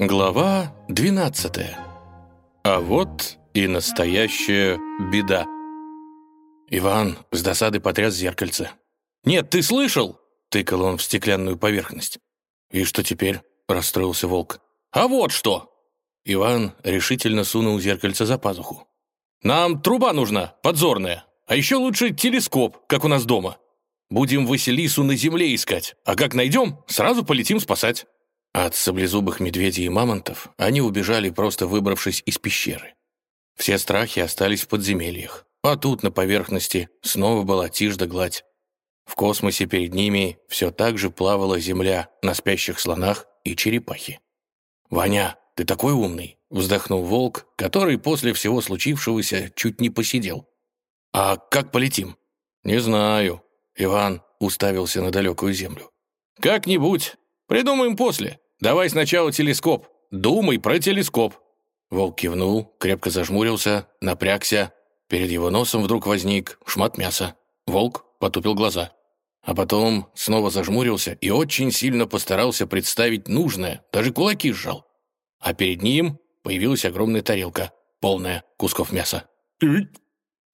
Глава 12. А вот и настоящая беда. Иван с досады потряс зеркальце. «Нет, ты слышал?» — тыкал он в стеклянную поверхность. «И что теперь?» — расстроился волк. «А вот что!» Иван решительно сунул зеркальце за пазуху. «Нам труба нужна, подзорная, а еще лучше телескоп, как у нас дома. Будем Василису на земле искать, а как найдем, сразу полетим спасать». От саблезубых медведей и мамонтов они убежали, просто выбравшись из пещеры. Все страхи остались в подземельях, а тут на поверхности снова была тишь да гладь. В космосе перед ними все так же плавала земля на спящих слонах и черепахе. «Ваня, ты такой умный!» — вздохнул волк, который после всего случившегося чуть не посидел. «А как полетим?» «Не знаю». Иван уставился на далекую землю. «Как-нибудь. Придумаем после. Давай сначала телескоп. Думай про телескоп». Волк кивнул, крепко зажмурился, напрягся. Перед его носом вдруг возник шмат мяса. Волк потупил глаза. А потом снова зажмурился и очень сильно постарался представить нужное, даже кулаки сжал. А перед ним появилась огромная тарелка, полная кусков мяса.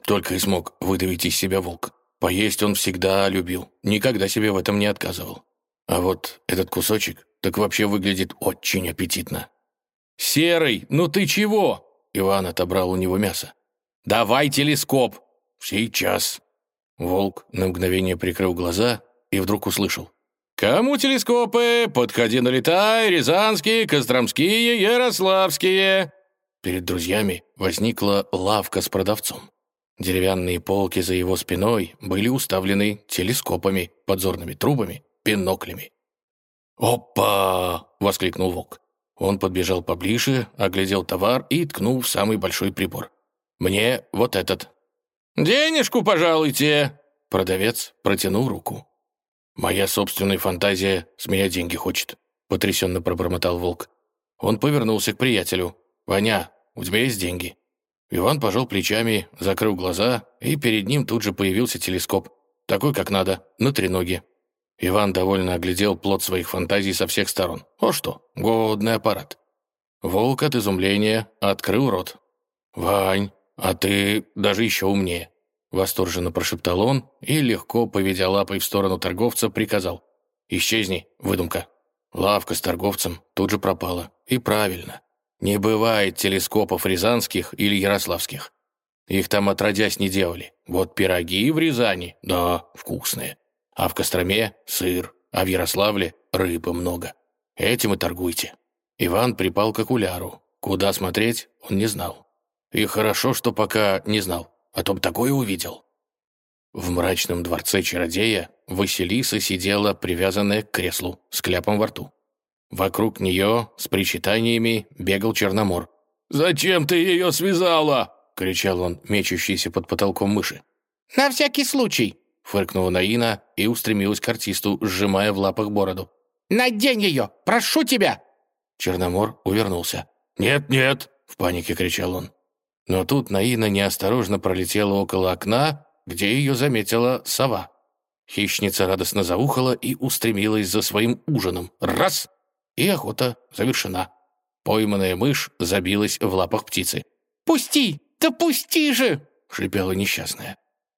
Только и смог выдавить из себя волк. Поесть он всегда любил, никогда себе в этом не отказывал. А вот этот кусочек так вообще выглядит очень аппетитно. «Серый, ну ты чего?» Иван отобрал у него мясо. «Давай телескоп!» «Сейчас!» Волк на мгновение прикрыл глаза и вдруг услышал. «Кому телескопы? Подходи, налетай! Рязанские, Костромские, Ярославские!» Перед друзьями возникла лавка с продавцом. Деревянные полки за его спиной были уставлены телескопами, подзорными трубами, биноклями. «Опа!» — воскликнул волк. Он подбежал поближе, оглядел товар и ткнул в самый большой прибор. «Мне вот этот». «Денежку, пожалуйте!» Продавец протянул руку. «Моя собственная фантазия с меня деньги хочет», — потрясенно пробормотал волк. Он повернулся к приятелю. «Ваня, у тебя есть деньги?» Иван пожал плечами, закрыл глаза, и перед ним тут же появился телескоп. Такой, как надо, на треноге. Иван довольно оглядел плод своих фантазий со всех сторон. О что, годный аппарат. Волк от изумления открыл рот. «Вань, а ты даже еще умнее», — восторженно прошептал он и, легко поведя лапой в сторону торговца, приказал. «Исчезни, выдумка». Лавка с торговцем тут же пропала. И правильно. Не бывает телескопов рязанских или ярославских. Их там отродясь не делали. Вот пироги в Рязани, да, вкусные. А в Костроме — сыр, а в Ярославле — рыбы много. Этим и торгуйте». Иван припал к окуляру. Куда смотреть, он не знал. И хорошо, что пока не знал, а то б такое увидел. В мрачном дворце чародея Василиса сидела, привязанная к креслу, с кляпом во рту. Вокруг нее с причитаниями бегал Черномор. «Зачем ты ее связала?» — кричал он, мечущийся под потолком мыши. «На всякий случай», Фыркнула Наина и устремилась к артисту, сжимая в лапах бороду. «Надень ее! Прошу тебя!» Черномор увернулся. «Нет, нет!» — в панике кричал он. Но тут Наина неосторожно пролетела около окна, где ее заметила сова. Хищница радостно заухала и устремилась за своим ужином. Раз! И охота завершена. Пойманная мышь забилась в лапах птицы. «Пусти! Да пусти же!» — шипела несчастная.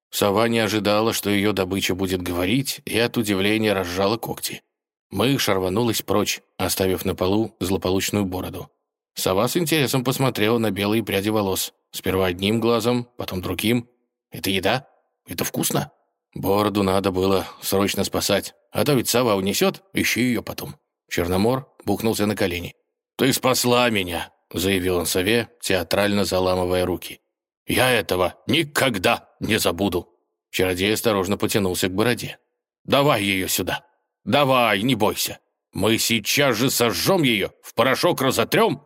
Сова не ожидала, что ее добыча будет говорить, и от удивления разжала когти. Мышь рванулась прочь, оставив на полу злополучную бороду. Сова с интересом посмотрела на белые пряди волос. Сперва одним глазом, потом другим. «Это еда? Это вкусно?» Бороду надо было срочно спасать, а то ведь сова унесет, ищи ее потом. Черномор бухнулся на колени. «Ты спасла меня!» — заявил он сове, театрально заламывая руки. «Я этого никогда не забуду!» Чародей осторожно потянулся к бороде. «Давай ее сюда! Давай, не бойся! Мы сейчас же сожжем ее, в порошок разотрем!»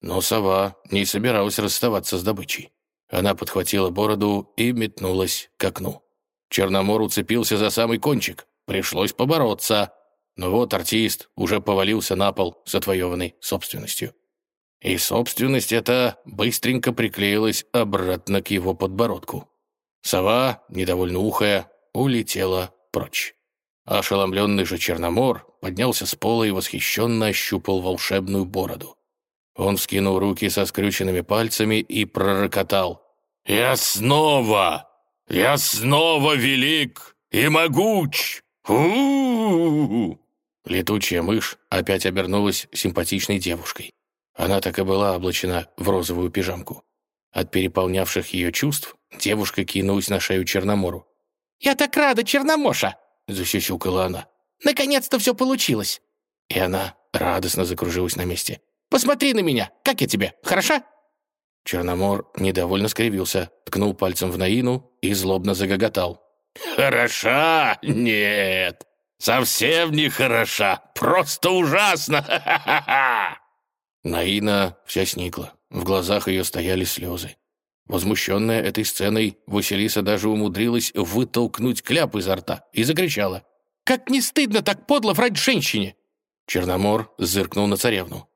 Но сова не собиралась расставаться с добычей. Она подхватила бороду и метнулась к окну. Черномор уцепился за самый кончик. Пришлось побороться. Но вот артист уже повалился на пол с отвоеванной собственностью. И собственность эта быстренько приклеилась обратно к его подбородку. Сова, недовольно ухая, улетела прочь. Ошеломленный же Черномор поднялся с пола и восхищенно ощупал волшебную бороду. Он вскинул руки со скрюченными пальцами и пророкотал. «Я снова! Я снова велик и могуч! у, -у, -у, Летучая мышь опять обернулась симпатичной девушкой. Она так и была облачена в розовую пижамку. От переполнявших ее чувств девушка кинулась на шею Черномору. «Я так рада, Черномоша!» — защищукала она. «Наконец-то все получилось!» И она радостно закружилась на месте. «Посмотри на меня! Как я тебе? Хороша?» Черномор недовольно скривился, ткнул пальцем в Наину и злобно загоготал. «Хороша? Нет! Совсем не хороша! Просто ужасно! Ха-ха-ха!» Наина вся сникла, в глазах ее стояли слезы. Возмущенная этой сценой, Василиса даже умудрилась вытолкнуть кляп изо рта и закричала. «Как не стыдно так подло врать женщине!» Черномор зыркнул на царевну.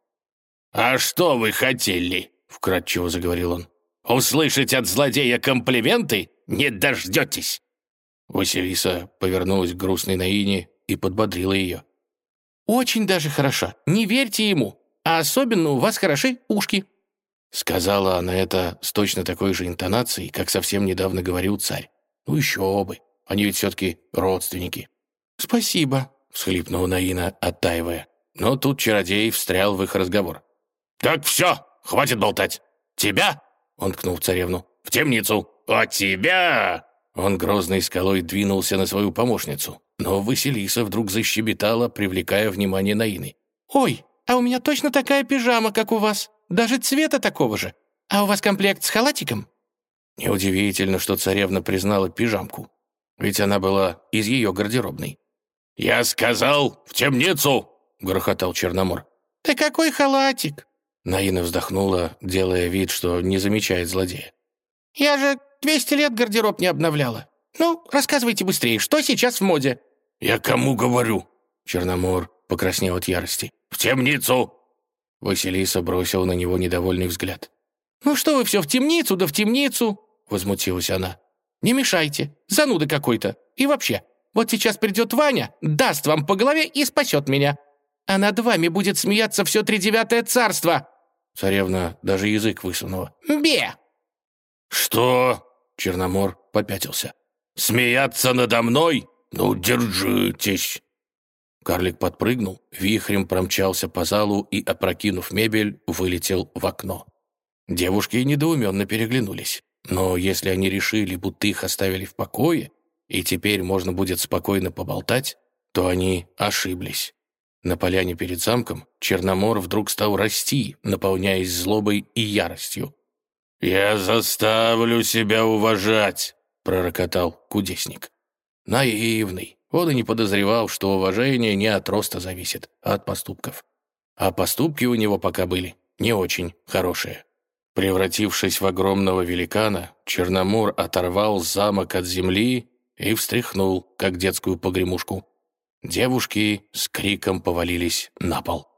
«А что вы хотели?» — вкратчиво заговорил он. «Услышать от злодея комплименты не дождетесь!» Василиса повернулась к грустной Наине и подбодрила ее. «Очень даже хорошо. Не верьте ему. А особенно у вас хороши ушки». Сказала она это с точно такой же интонацией, как совсем недавно говорил царь. «Ну еще бы. Они ведь все-таки родственники». «Спасибо», — всхлипнула Наина, оттаивая. Но тут чародей встрял в их разговор. «Так все, хватит болтать. Тебя?» — он ткнул царевну. «В темницу. А тебя?» Он грозной скалой двинулся на свою помощницу. Но Василиса вдруг защебетала, привлекая внимание Наины. «Ой, а у меня точно такая пижама, как у вас. Даже цвета такого же. А у вас комплект с халатиком?» Неудивительно, что царевна признала пижамку. Ведь она была из ее гардеробной. «Я сказал, в темницу!» — грохотал Черномор. «Да какой халатик?» Наина вздохнула, делая вид, что не замечает злодея. «Я же 200 лет гардероб не обновляла. Ну, рассказывайте быстрее, что сейчас в моде?» «Я кому говорю?» Черномор покраснел от ярости. «В темницу!» Василиса бросила на него недовольный взгляд. «Ну что вы все в темницу, да в темницу!» Возмутилась она. «Не мешайте, зануда какой-то. И вообще, вот сейчас придет Ваня, даст вам по голове и спасет меня. А над вами будет смеяться все тридевятое царство!» Царевна даже язык высунула. «Бе!» «Что?» Черномор попятился. «Смеяться надо мной? Ну, держитесь!» Карлик подпрыгнул, вихрем промчался по залу и, опрокинув мебель, вылетел в окно. Девушки недоуменно переглянулись. Но если они решили, будто их оставили в покое, и теперь можно будет спокойно поболтать, то они ошиблись. На поляне перед замком Черномор вдруг стал расти, наполняясь злобой и яростью. «Я заставлю себя уважать!» — пророкотал кудесник. Наивный. Он и не подозревал, что уважение не от роста зависит, а от поступков. А поступки у него пока были не очень хорошие. Превратившись в огромного великана, Черномор оторвал замок от земли и встряхнул, как детскую погремушку. Девушки с криком повалились на пол.